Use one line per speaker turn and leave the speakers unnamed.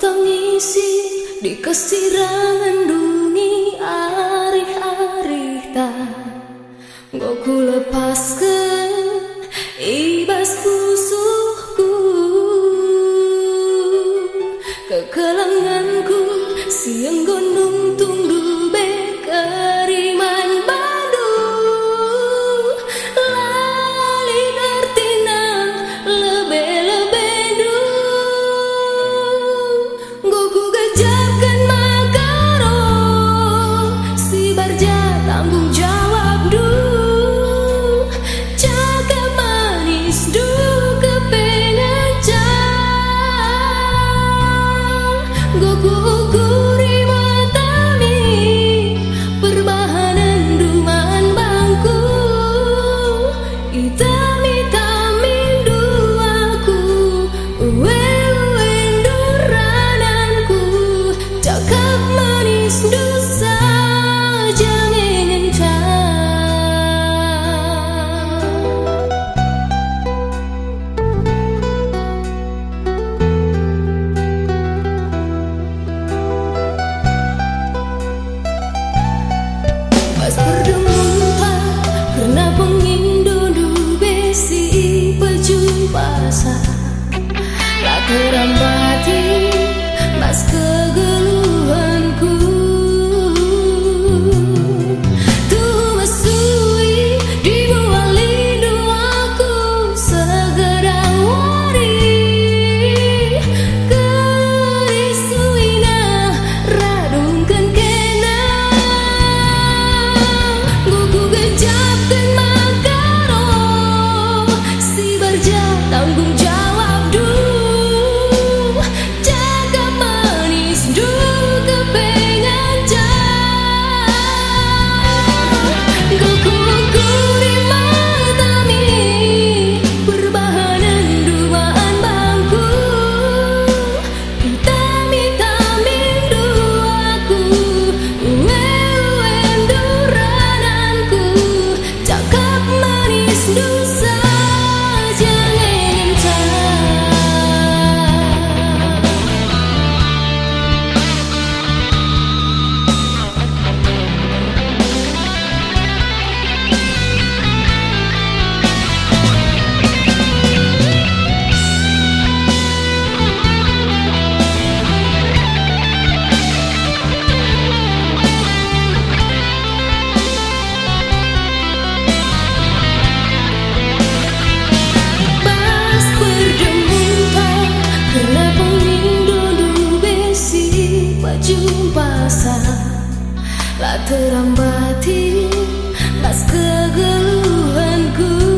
tangisi dikasih rindu Ooh. pasa la terambati las kegeluhanku.